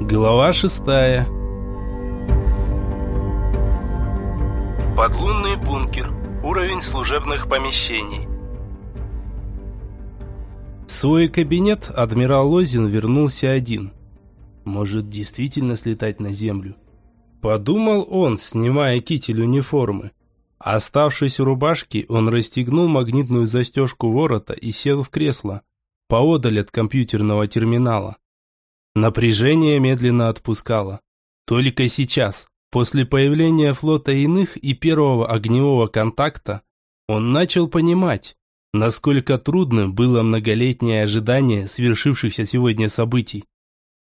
Глава шестая. Подлунный бункер. Уровень служебных помещений. В свой кабинет адмирал Лозин вернулся один. Может, действительно слетать на землю? Подумал он, снимая китель униформы. Оставшись в рубашке, он расстегнул магнитную застежку ворота и сел в кресло, поодаль от компьютерного терминала. Напряжение медленно отпускало. Только сейчас, после появления флота иных и первого огневого контакта, он начал понимать, насколько трудным было многолетнее ожидание свершившихся сегодня событий.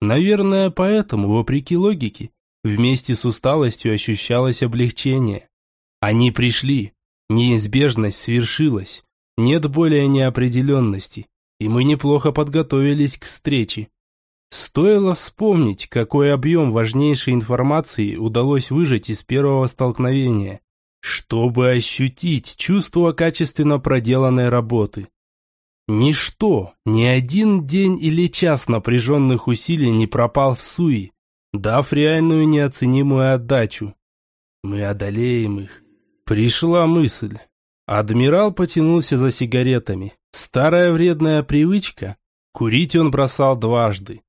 Наверное, поэтому, вопреки логике, вместе с усталостью ощущалось облегчение. Они пришли. Неизбежность свершилась. Нет более неопределенности. И мы неплохо подготовились к встрече. Стоило вспомнить, какой объем важнейшей информации удалось выжать из первого столкновения, чтобы ощутить чувство качественно проделанной работы. Ничто, ни один день или час напряженных усилий не пропал в суе, дав реальную неоценимую отдачу. Мы одолеем их, Пришла мысль. Адмирал потянулся за сигаретами. Старая вредная привычка. Курить он бросал дважды.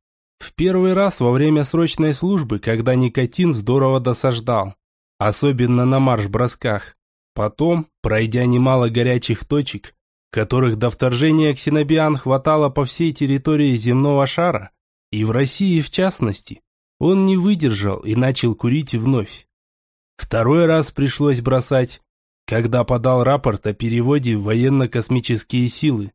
В первый раз во время срочной службы, когда никотин здорово досаждал. Особенно на марш-бросках. Потом, пройдя немало горячих точек, которых до вторжения ксенобиан хватало по всей территории земного шара, и в России в частности, он не выдержал и начал курить вновь. Второй раз пришлось бросать, когда подал рапорт о переводе в военно-космические силы.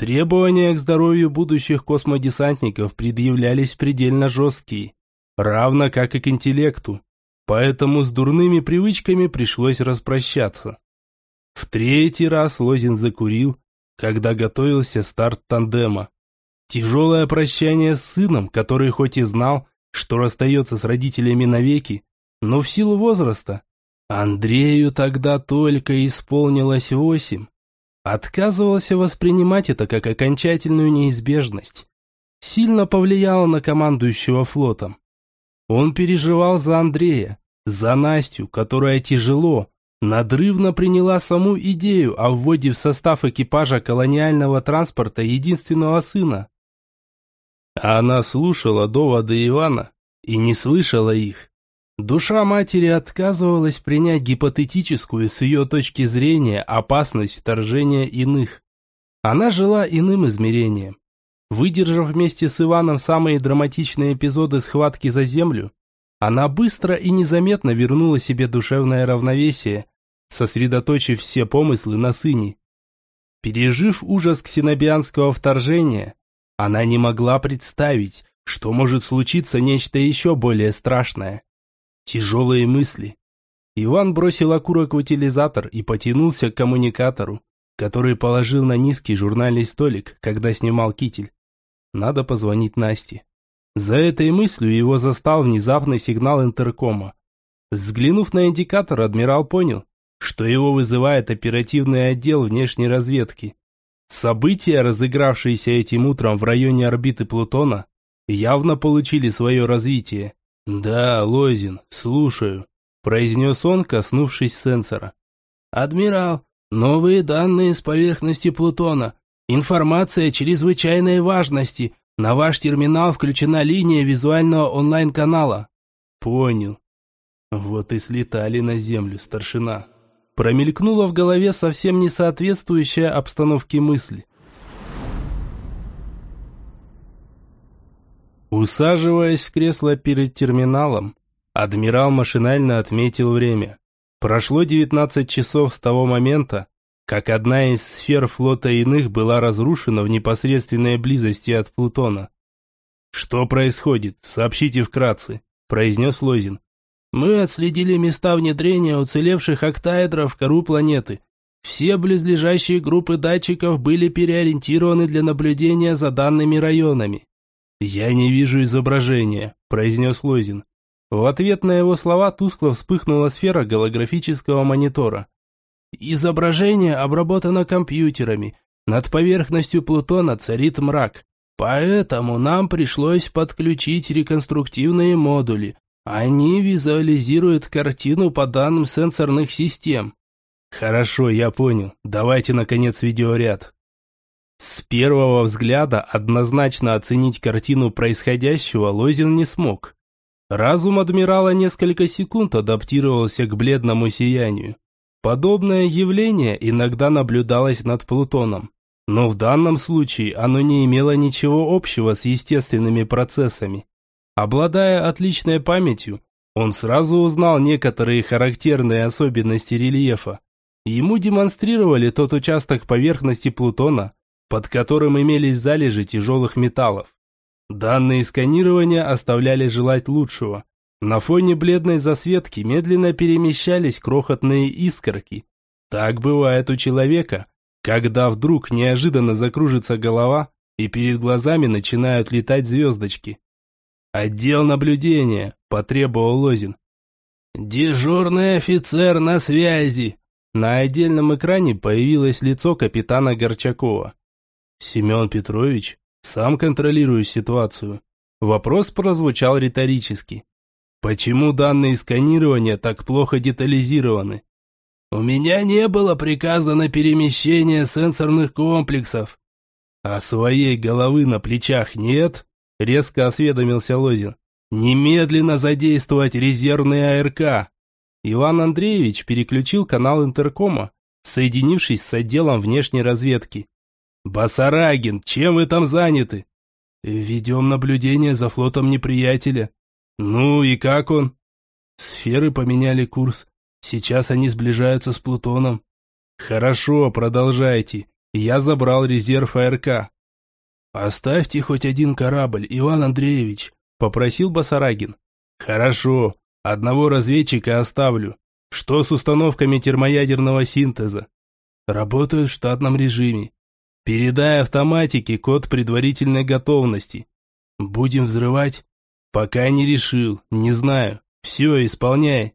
Требования к здоровью будущих космодесантников предъявлялись предельно жесткие, равно как и к интеллекту, поэтому с дурными привычками пришлось распрощаться. В третий раз Лозин закурил, когда готовился старт тандема. Тяжелое прощание с сыном, который хоть и знал, что расстается с родителями навеки, но в силу возраста. Андрею тогда только исполнилось восемь. Отказывался воспринимать это как окончательную неизбежность. Сильно повлияло на командующего флотом. Он переживал за Андрея, за Настю, которая тяжело, надрывно приняла саму идею о вводе в состав экипажа колониального транспорта единственного сына. Она слушала доводы Ивана и не слышала их. Душа матери отказывалась принять гипотетическую с ее точки зрения опасность вторжения иных. Она жила иным измерением. Выдержав вместе с Иваном самые драматичные эпизоды схватки за землю, она быстро и незаметно вернула себе душевное равновесие, сосредоточив все помыслы на сыне. Пережив ужас ксенобианского вторжения, она не могла представить, что может случиться нечто еще более страшное. Тяжелые мысли. Иван бросил окурок в утилизатор и потянулся к коммуникатору, который положил на низкий журнальный столик, когда снимал китель. Надо позвонить Насте. За этой мыслью его застал внезапный сигнал интеркома. Взглянув на индикатор, адмирал понял, что его вызывает оперативный отдел внешней разведки. События, разыгравшиеся этим утром в районе орбиты Плутона, явно получили свое развитие. «Да, Лозин, слушаю», – произнес он, коснувшись сенсора. «Адмирал, новые данные с поверхности Плутона. Информация чрезвычайной важности. На ваш терминал включена линия визуального онлайн-канала». «Понял». Вот и слетали на землю, старшина. Промелькнула в голове совсем не соответствующая обстановке мысль. Усаживаясь в кресло перед терминалом, адмирал машинально отметил время. Прошло 19 часов с того момента, как одна из сфер флота иных была разрушена в непосредственной близости от Плутона. «Что происходит? Сообщите вкратце», – произнес Лозин. «Мы отследили места внедрения уцелевших октаэдров в кору планеты. Все близлежащие группы датчиков были переориентированы для наблюдения за данными районами. «Я не вижу изображения», – произнес Лозин. В ответ на его слова тускло вспыхнула сфера голографического монитора. «Изображение обработано компьютерами. Над поверхностью Плутона царит мрак. Поэтому нам пришлось подключить реконструктивные модули. Они визуализируют картину по данным сенсорных систем. Хорошо, я понял. Давайте, наконец, видеоряд. С первого взгляда однозначно оценить картину происходящего Лозин не смог. Разум адмирала несколько секунд адаптировался к бледному сиянию. Подобное явление иногда наблюдалось над Плутоном. Но в данном случае оно не имело ничего общего с естественными процессами. Обладая отличной памятью, он сразу узнал некоторые характерные особенности рельефа. Ему демонстрировали тот участок поверхности Плутона, под которым имелись залежи тяжелых металлов. Данные сканирования оставляли желать лучшего. На фоне бледной засветки медленно перемещались крохотные искорки. Так бывает у человека, когда вдруг неожиданно закружится голова, и перед глазами начинают летать звездочки. «Отдел наблюдения», – потребовал Лозин. «Дежурный офицер на связи!» На отдельном экране появилось лицо капитана Горчакова. «Семен Петрович, сам контролирую ситуацию». Вопрос прозвучал риторически. «Почему данные сканирования так плохо детализированы?» «У меня не было приказа на перемещение сенсорных комплексов». «А своей головы на плечах нет?» – резко осведомился Лозин. «Немедленно задействовать резервный АРК». Иван Андреевич переключил канал интеркома, соединившись с отделом внешней разведки. «Басарагин, чем вы там заняты?» «Ведем наблюдение за флотом неприятеля». «Ну и как он?» Сферы поменяли курс. Сейчас они сближаются с Плутоном. Хорошо, продолжайте. Я забрал резерв АРК. Оставьте хоть один корабль, Иван Андреевич, попросил Басарагин. Хорошо, одного разведчика оставлю. Что с установками термоядерного синтеза? Работают в штатном режиме. Передай автоматике код предварительной готовности. Будем взрывать? Пока не решил, не знаю. Все, исполняй.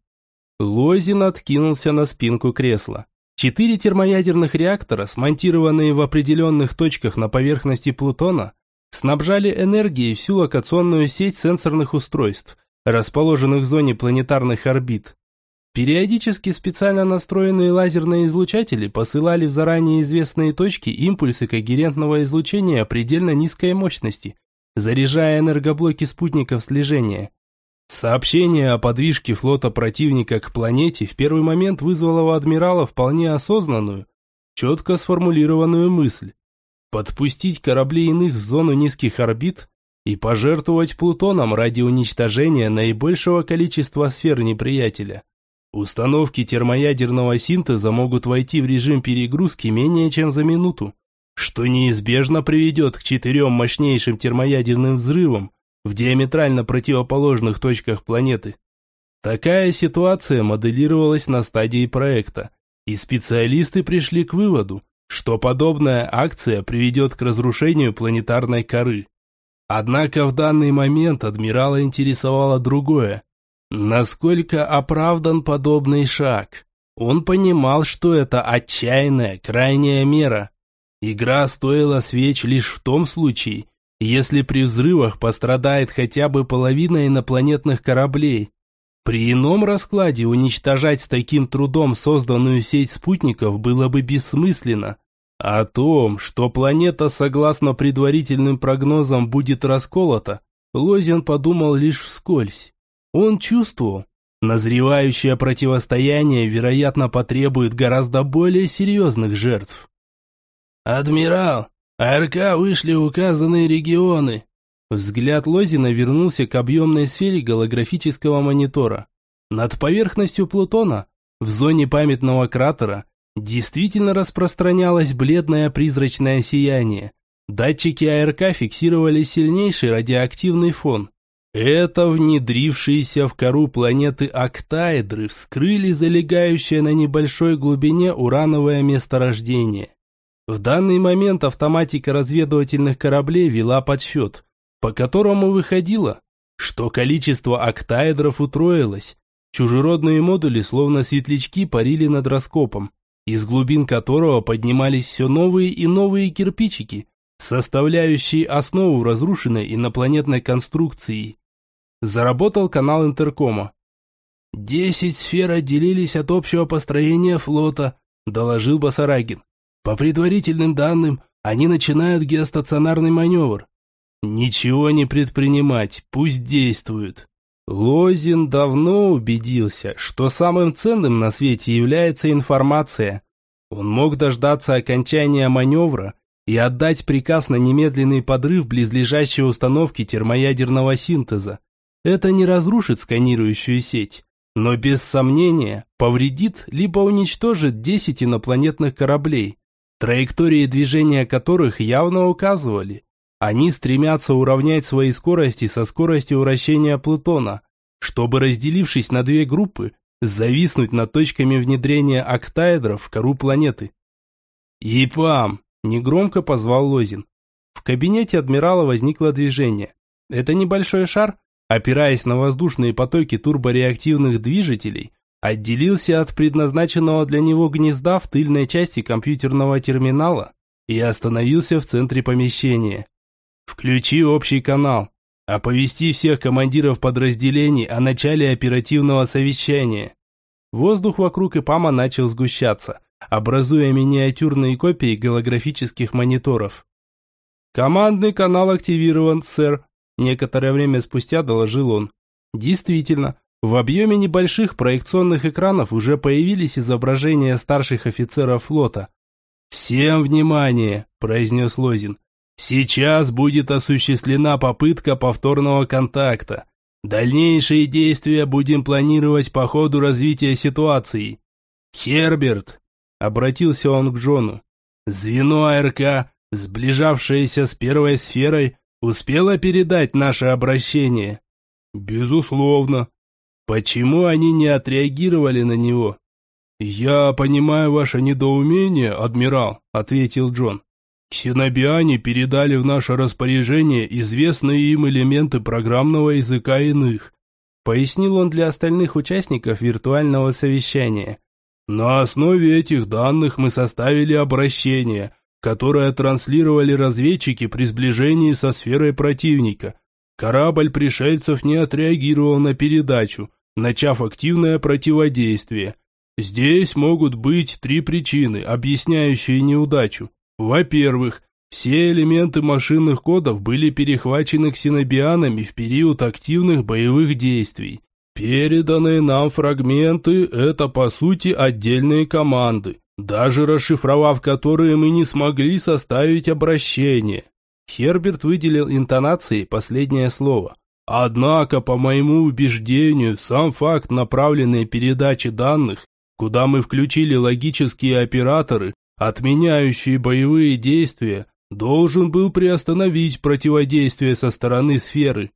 Лозин откинулся на спинку кресла. Четыре термоядерных реактора, смонтированные в определенных точках на поверхности Плутона, снабжали энергией всю локационную сеть сенсорных устройств, расположенных в зоне планетарных орбит. Периодически специально настроенные лазерные излучатели посылали в заранее известные точки импульсы когерентного излучения предельно низкой мощности, заряжая энергоблоки спутников слежения. Сообщение о подвижке флота противника к планете в первый момент вызвало у адмирала вполне осознанную, четко сформулированную мысль. Подпустить корабли иных в зону низких орбит и пожертвовать Плутоном ради уничтожения наибольшего количества сфер неприятеля. Установки термоядерного синтеза могут войти в режим перегрузки менее чем за минуту, что неизбежно приведет к четырем мощнейшим термоядерным взрывам, в диаметрально противоположных точках планеты. Такая ситуация моделировалась на стадии проекта, и специалисты пришли к выводу, что подобная акция приведет к разрушению планетарной коры. Однако в данный момент адмирала интересовало другое. Насколько оправдан подобный шаг? Он понимал, что это отчаянная, крайняя мера. Игра стоила свеч лишь в том случае, если при взрывах пострадает хотя бы половина инопланетных кораблей. При ином раскладе уничтожать с таким трудом созданную сеть спутников было бы бессмысленно. О том, что планета, согласно предварительным прогнозам, будет расколота, Лозин подумал лишь вскользь. Он чувствовал, назревающее противостояние, вероятно, потребует гораздо более серьезных жертв. «Адмирал, АРК вышли указанные регионы. Взгляд Лозина вернулся к объемной сфере голографического монитора. Над поверхностью Плутона, в зоне памятного кратера, действительно распространялось бледное призрачное сияние. Датчики АРК фиксировали сильнейший радиоактивный фон. Это внедрившиеся в кору планеты октаэдры вскрыли залегающее на небольшой глубине урановое месторождение. В данный момент автоматика разведывательных кораблей вела подсчет, по которому выходило, что количество октаэдров утроилось. Чужеродные модули, словно светлячки, парили над раскопом, из глубин которого поднимались все новые и новые кирпичики, составляющие основу разрушенной инопланетной конструкции. Заработал канал интеркома. «Десять сфер отделились от общего построения флота», – доложил Басарагин. «По предварительным данным, они начинают геостационарный маневр. Ничего не предпринимать, пусть действуют. Лозин давно убедился, что самым ценным на свете является информация. Он мог дождаться окончания маневра и отдать приказ на немедленный подрыв близлежащей установки термоядерного синтеза. Это не разрушит сканирующую сеть, но без сомнения повредит либо уничтожит 10 инопланетных кораблей, траектории движения которых явно указывали. Они стремятся уравнять свои скорости со скоростью вращения Плутона, чтобы, разделившись на две группы, зависнуть над точками внедрения октаэдров в кору планеты. «ИПАМ!» – негромко позвал Лозин. В кабинете адмирала возникло движение. Это небольшой шар, опираясь на воздушные потоки турбореактивных движителей, отделился от предназначенного для него гнезда в тыльной части компьютерного терминала и остановился в центре помещения. «Включи общий канал. Оповести всех командиров подразделений о начале оперативного совещания». Воздух вокруг ИПАМа начал сгущаться, образуя миниатюрные копии голографических мониторов. «Командный канал активирован, сэр», – некоторое время спустя доложил он. Действительно, в объеме небольших проекционных экранов уже появились изображения старших офицеров флота. «Всем внимание!» – произнес Лозин. «Сейчас будет осуществлена попытка повторного контакта. Дальнейшие действия будем планировать по ходу развития ситуации. Херберт!» – обратился он к Джону. «Звено АРК, сближавшееся с первой сферой, успело передать наше обращение?» «Безусловно», Почему они не отреагировали на него? «Я понимаю ваше недоумение, адмирал», — ответил Джон. «Ксенобиане передали в наше распоряжение известные им элементы программного языка иных», пояснил он для остальных участников виртуального совещания. «На основе этих данных мы составили обращение, которое транслировали разведчики при сближении со сферой противника. Корабль пришельцев не отреагировал на передачу, начав активное противодействие. Здесь могут быть три причины, объясняющие неудачу. Во-первых, все элементы машинных кодов были перехвачены ксенобианами в период активных боевых действий. Переданные нам фрагменты – это по сути отдельные команды, даже расшифровав которые мы не смогли составить обращение. Херберт выделил интонацией последнее слово – Однако, по моему убеждению, сам факт направленной передачи данных, куда мы включили логические операторы, отменяющие боевые действия, должен был приостановить противодействие со стороны сферы.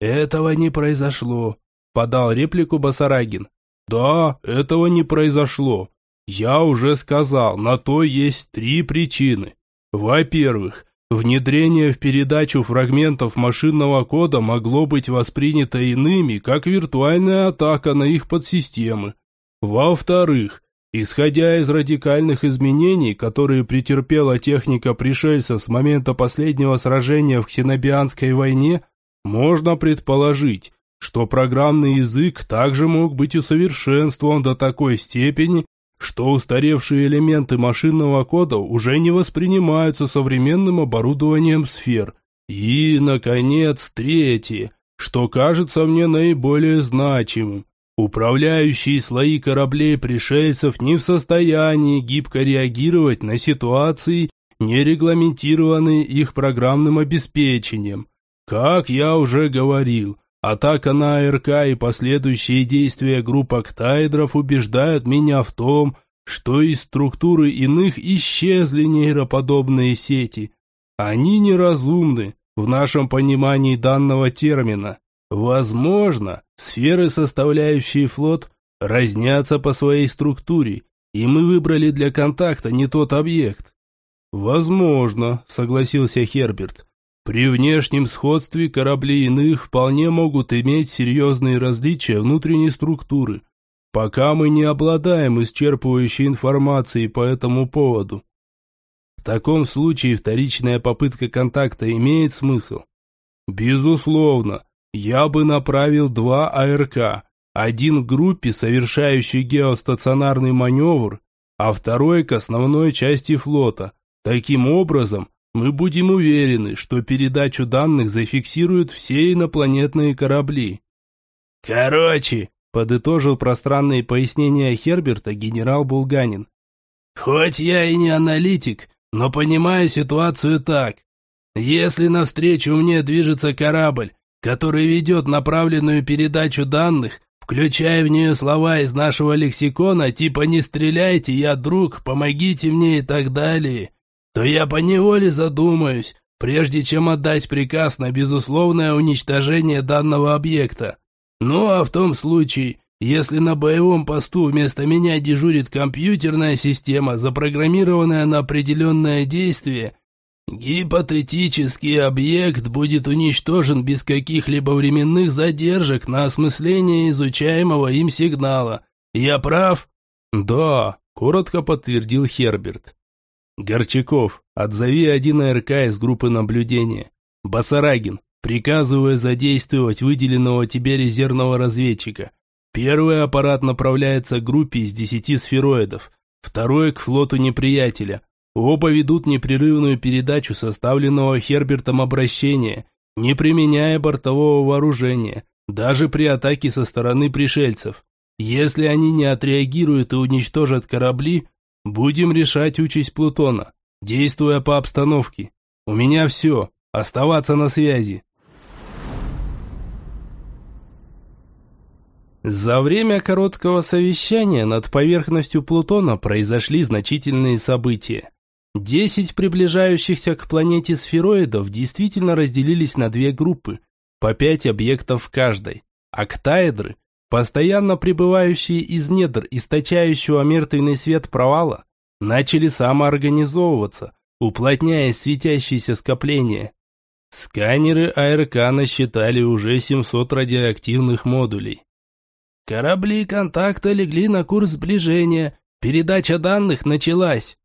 «Этого не произошло», – подал реплику Басарагин. «Да, этого не произошло. Я уже сказал, на то есть три причины. Во-первых, Внедрение в передачу фрагментов машинного кода могло быть воспринято иными, как виртуальная атака на их подсистемы. Во-вторых, исходя из радикальных изменений, которые претерпела техника пришельцев с момента последнего сражения в Ксенобианской войне, можно предположить, что программный язык также мог быть усовершенствован до такой степени, что устаревшие элементы машинного кода уже не воспринимаются современным оборудованием сфер. И, наконец, третье, что кажется мне наиболее значимым. Управляющие слои кораблей пришельцев не в состоянии гибко реагировать на ситуации, не регламентированные их программным обеспечением. Как я уже говорил, Атака на АРК и последующие действия групп октаэдров убеждают меня в том, что из структуры иных исчезли нейроподобные сети. Они неразумны в нашем понимании данного термина. Возможно, сферы, составляющие флот, разнятся по своей структуре, и мы выбрали для контакта не тот объект. Возможно, согласился Херберт. При внешнем сходстве корабли иных вполне могут иметь серьезные различия внутренней структуры, пока мы не обладаем исчерпывающей информацией по этому поводу. таком случае вторичная попытка контакта имеет смысл? Безусловно, я бы направил два АРК, один к группе, совершающей геостационарный маневр, а второй к основной части флота. Таким образом, мы будем уверены, что передачу данных зафиксируют все инопланетные корабли. Короче, подытожил пространные пояснения Херберта генерал Булганин. Хоть я и не аналитик, но понимаю ситуацию так. Если навстречу мне движется корабль, который ведет направленную передачу данных, включая в нее слова из нашего лексикона типа «не стреляйте, я друг, помогите мне» и так далее, то я поневоле задумаюсь, прежде чем отдать приказ на безусловное уничтожение данного объекта. Ну а в том случае, если на боевом посту вместо меня дежурит компьютерная система, запрограммированная на определенное действие, Гипотетический объект будет уничтожен без каких-либо временных задержек на осмысление изучаемого им сигнала. Я прав? Да, коротко подтвердил Херберт. Горчаков, отзови один АРК из группы наблюдения. Басарагин, приказываю задействовать выделенного тебе резервного разведчика. Первый аппарат направляется к группе из десяти сфероидов, второй к флоту неприятеля, Оба ведут непрерывную передачу составленного Хербертом обращения, не применяя бортового вооружения, даже при атаке со стороны пришельцев. Если они не отреагируют и уничтожат корабли, будем решать участь Плутона, действуя по обстановке. У меня все. Оставаться на связи. За время короткого совещания над поверхностью Плутона произошли значительные события. Десять приближающихся к планете сфероидов действительно разделились на две группы, по пять объектов в каждой. Октаэдры, постоянно пребывающие из недр источающего мертвенный свет провала, начали самоорганизовываться, уплотняя светящиеся скопления. Сканеры АРК насчитали уже 700 радиоактивных модулей. Корабли контакта легли на курс сближения. Передача данных началась.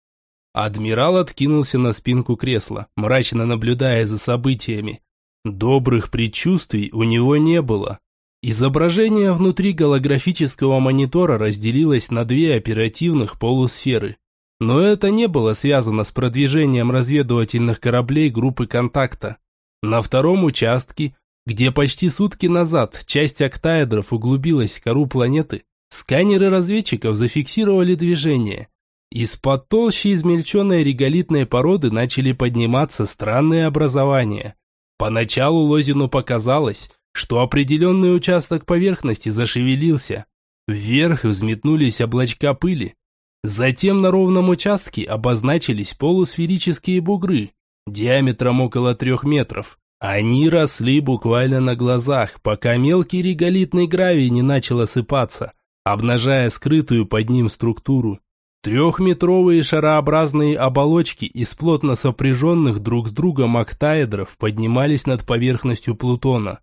Адмирал откинулся на спинку кресла, мрачно наблюдая за событиями. Добрых предчувствий у него не было. Изображение внутри голографического монитора разделилось на две оперативных полусферы. Но это не было связано с продвижением разведывательных кораблей группы контакта. На втором участке, где почти сутки назад часть октаэдров углубилась в кору планеты, сканеры разведчиков зафиксировали движение – из-под толщи измельченной реголитной породы начали подниматься странные образования. Поначалу Лозину показалось, что определенный участок поверхности зашевелился. Вверх взметнулись облачка пыли. Затем на ровном участке обозначились полусферические бугры, диаметром около трех метров. Они росли буквально на глазах, пока мелкий реголитный гравий не начал осыпаться, обнажая скрытую под ним структуру. Трехметровые шарообразные оболочки из плотно сопряженных друг с другом октаэдров поднимались над поверхностью Плутона.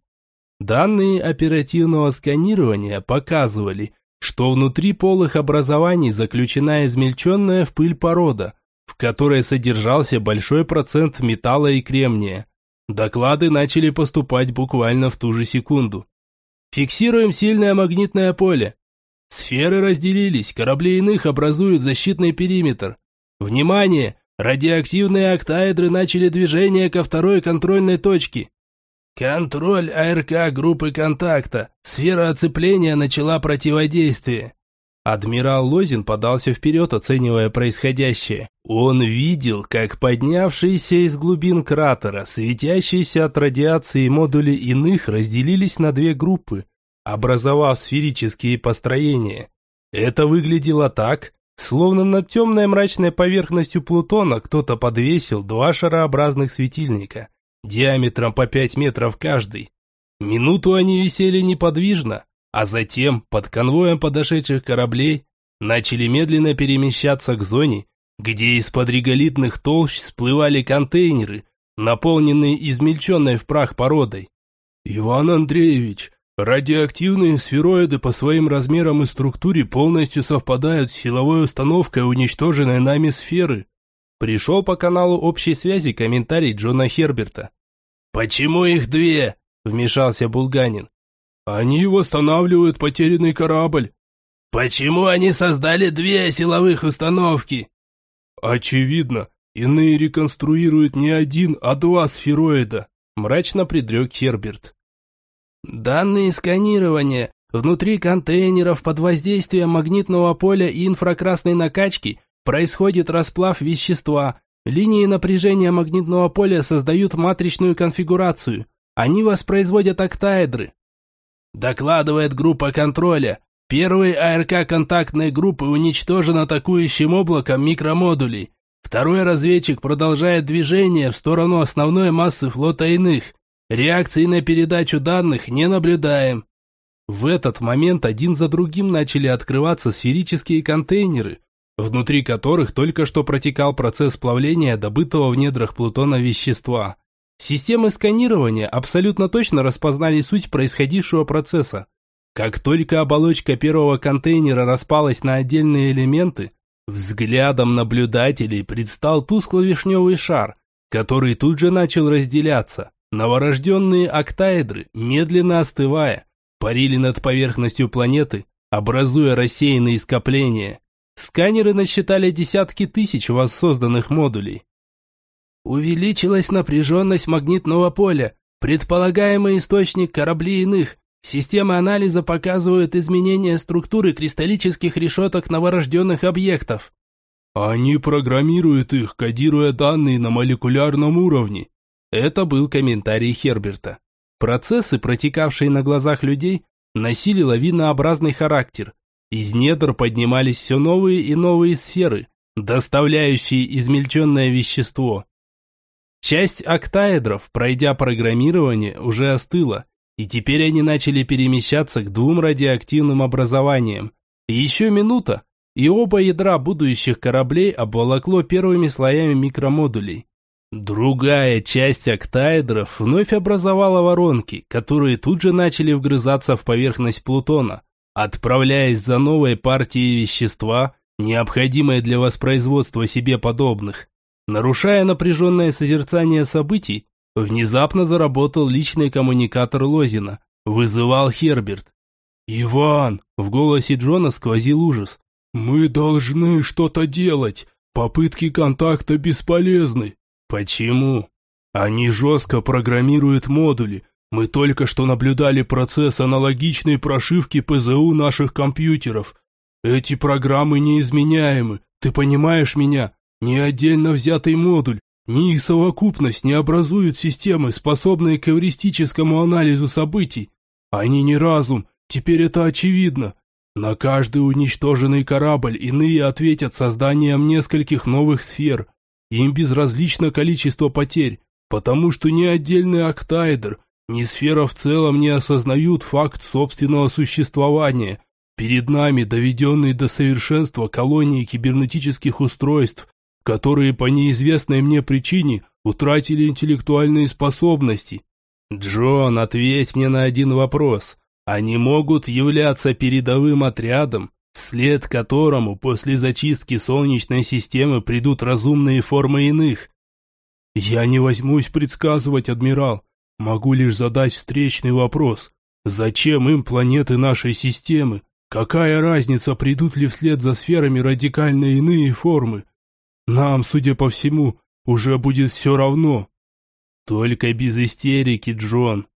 Данные оперативного сканирования показывали, что внутри полых образований заключена измельченная в пыль порода, в которой содержался большой процент металла и кремния. Доклады начали поступать буквально в ту же секунду. «Фиксируем сильное магнитное поле», Сферы разделились, корабли иных образуют защитный периметр. Внимание! Радиоактивные октаэдры начали движение ко второй контрольной точке. Контроль АРК группы контакта. Сфера оцепления начала противодействие. Адмирал Лозин подался вперед, оценивая происходящее. Он видел, как поднявшиеся из глубин кратера, светящиеся от радиации модули иных разделились на две группы образовав сферические построения. Это выглядело так, словно над темной мрачной поверхностью Плутона кто-то подвесил два шарообразных светильника, диаметром по 5 метров каждый. Минуту они висели неподвижно, а затем, под конвоем подошедших кораблей, начали медленно перемещаться к зоне, где из-под реголитных толщ всплывали контейнеры, наполненные измельченной в прах породой. «Иван Андреевич, Радиоактивные сфероиды по своим размерам и структуре полностью совпадают с силовой установкой уничтоженной нами сферы. Пришел по каналу общей связи комментарий Джона Херберта. «Почему их две?» – вмешался Булганин. «Они восстанавливают потерянный корабль». «Почему они создали две силовых установки?» «Очевидно, иные реконструируют не один, а два сфероида», – мрачно предрек Херберт. «Данные сканирования внутри контейнеров под воздействием магнитного поля и инфракрасной накачки происходит расплав вещества, Линии напряжения магнитного поля создают матричную конфигурацию. Они воспроизводят октаэдры. Докладывает группа контроля. Первый АРК контактной группы уничтожен атакующим облаком микромодулей. Второй разведчик продолжает движение в сторону основной массы флота иных. Реакции на передачу данных не наблюдаем. В этот момент один за другим начали открываться сферические контейнеры, внутри которых только что протекал процесс плавления добытого в недрах Плутона вещества. Системы сканирования абсолютно точно распознали суть происходившего процесса. Как только оболочка первого контейнера распалась на отдельные элементы, взглядом наблюдателей предстал тускло-вишневый шар, который тут же начал разделяться. Новорожденные октаэдры, медленно остывая, парили над поверхностью планеты, образуя рассеянные скопления. Сканеры насчитали десятки тысяч воссозданных модулей. Увеличилась напряженность магнитного поля, предполагаемый источник кораблей иных. Системы анализа показывают изменения структуры кристаллических решеток новорожденных объектов. Они программируют их, кодируя данные на молекулярном уровне. Это был комментарий Херберта. Процессы, протекавшие на глазах людей, носили лавинообразный характер, из недр поднимались все новые и новые сферы, доставляющие измельченное вещество. Часть октаэдров, пройдя программирование, уже остыла, и теперь они начали перемещаться к двум радиоактивным образованиям. еще минута, и оба ядра будущих кораблей обволокло первыми слоями микромодулей. Другая часть октаэдров вновь образовала воронки, которые тут же начали вгрызаться в поверхность Плутона, отправляясь за новой партией вещества, необходимой для воспроизводства себе подобных. Нарушая напряженное созерцание событий, внезапно заработал личный коммуникатор Лозина. Вызывал Херберт. «Иван!» – в голосе Джона сквозил ужас. «Мы должны что-то делать. Попытки контакта бесполезны». «Почему?» «Они жестко программируют модули, мы только что наблюдали процесс аналогичной прошивки ПЗУ наших компьютеров. Эти программы неизменяемы, ты понимаешь меня? Ни отдельно взятый модуль, ни их совокупность не образуют системы, способные к эвристическому анализу событий. Они не разум, теперь это очевидно. На каждый уничтоженный корабль иные ответят созданием нескольких новых сфер. Им безразлично количество потерь, потому что ни отдельный октаэдр – ни сфера в целом не осознают факт собственного существования. Перед нами доведенные до совершенства колонии кибернетических устройств, которые по неизвестной мне причине утратили интеллектуальные способности. Джон, ответь мне на один вопрос. Они могут являться передовым отрядом, вслед которому после зачистки Солнечной системы придут разумные формы иных? Я не возьмусь предсказывать, адмирал. Могу лишь задать встречный вопрос. Зачем им планеты нашей системы? Какая разница, придут ли вслед за сферами радикально иные формы? Нам, судя по всему, уже будет все равно. Только без истерики, Джон.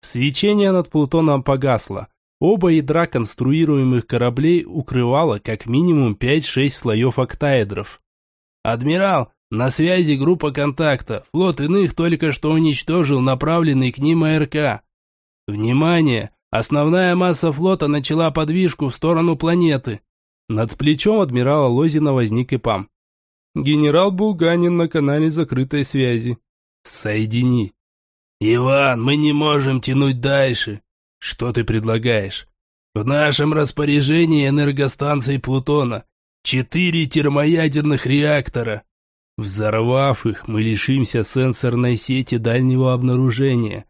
Свечение над Плутоном погасло. Оба ядра конструируемых кораблей укрывало как минимум 5-6 слоев октаэдров. «Адмирал, на связи группа контакта. Флот иных только что уничтожил направленный к ним АРК. Внимание! Основная масса флота начала подвижку в сторону планеты. Над плечом адмирала Лозина возник ИПАМ. Генерал Булганин на канале закрытой связи. Соедини. Иван, мы не можем тянуть дальше. Что ты предлагаешь? В нашем распоряжении энергостанции Плутона. Четыре термоядерных реактора. Взорвав их, мы лишимся сенсорной сети дальнего обнаружения.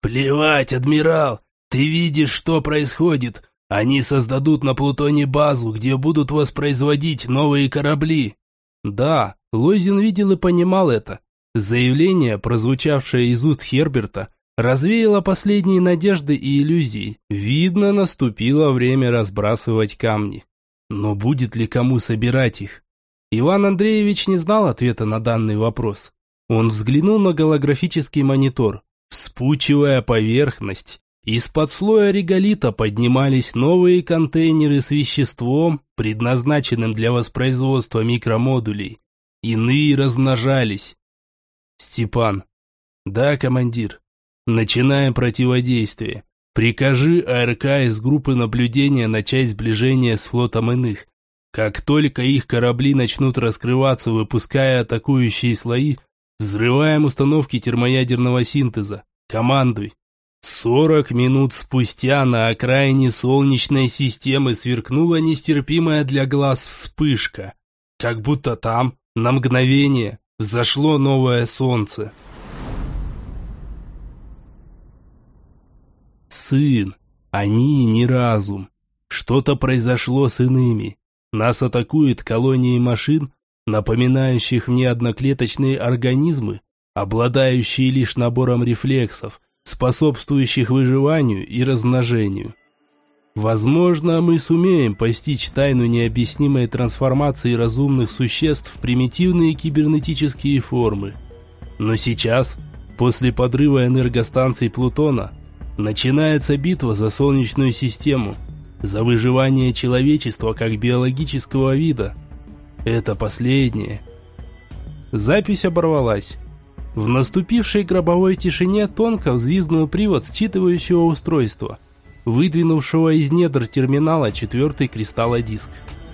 Плевать, адмирал, ты видишь, что происходит. Они создадут на Плутоне базу, где будут воспроизводить новые корабли. Да, Лойзин видел и понимал это. Заявление, прозвучавшее из уст Херберта, развеяло последние надежды и иллюзии. Видно, наступило время разбрасывать камни. Но будет ли кому собирать их? Иван Андреевич не знал ответа на данный вопрос. Он взглянул на голографический монитор. Вспучивая поверхность, из-под слоя реголита поднимались новые контейнеры с веществом, предназначенным для воспроизводства микромодулей. Иные размножались. Степан. Да, командир. Начинаем противодействие. Прикажи АРК из группы наблюдения начать сближение с флотом иных. Как только их корабли начнут раскрываться, выпуская атакующие слои, взрываем установки термоядерного синтеза. Командуй. Сорок минут спустя на окраине Солнечной системы сверкнула нестерпимая для глаз вспышка. Как будто там, на мгновение, взошло новое солнце. Сын, они не разум. Что-то произошло с иными. Нас атакуют колонии машин, напоминающих мне одноклеточные организмы, обладающие лишь набором рефлексов, способствующих выживанию и размножению. Возможно, мы сумеем постичь тайну необъяснимой трансформации разумных существ в примитивные кибернетические формы. Но сейчас, после подрыва энергостанций Плутона, начинается битва за Солнечную систему, за выживание человечества как биологического вида. Это последнее. Запись оборвалась. В наступившей гробовой тишине тонко взвизгнул привод считывающего устройства – выдвинувшего из недр терминала четвертый кристаллодиск. диск